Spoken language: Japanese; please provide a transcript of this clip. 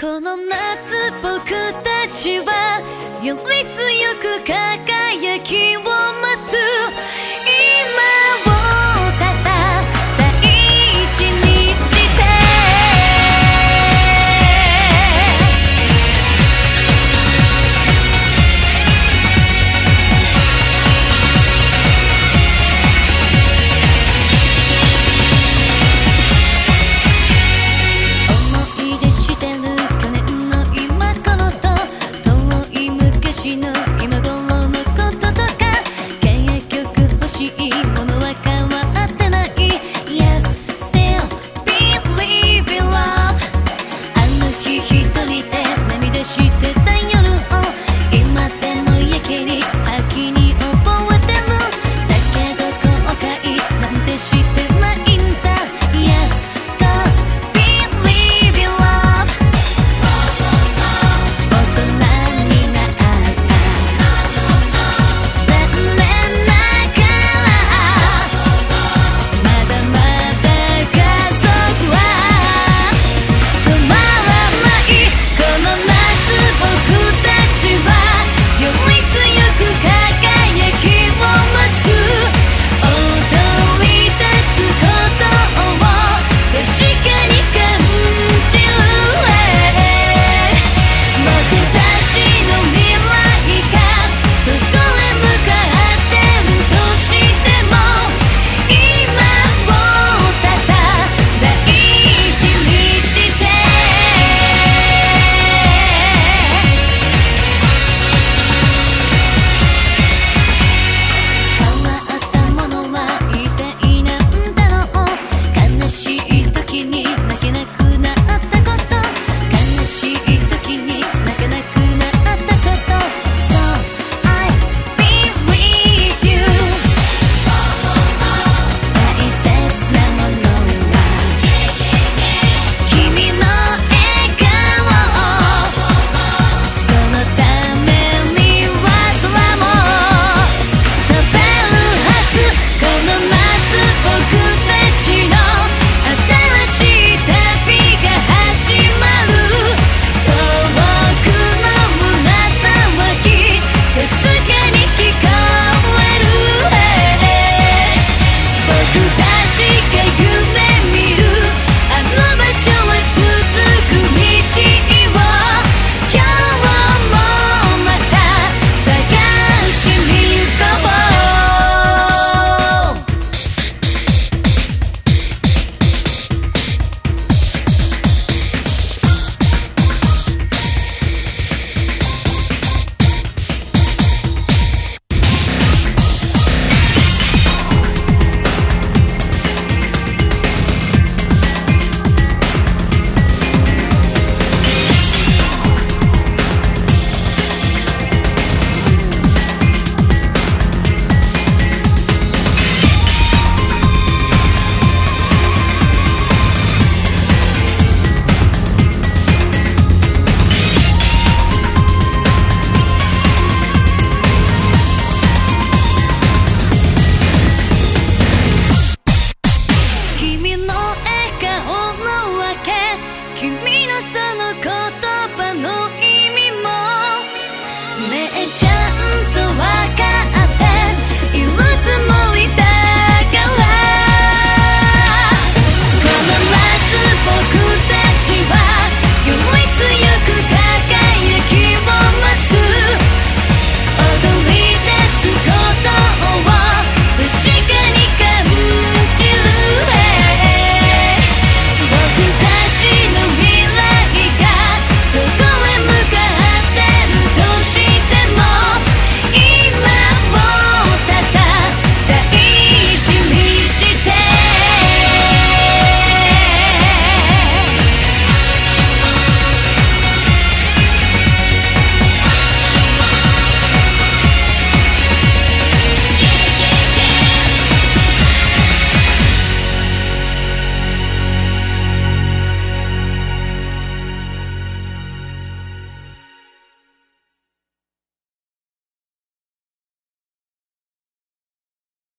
この夏僕たちはより強く輝きを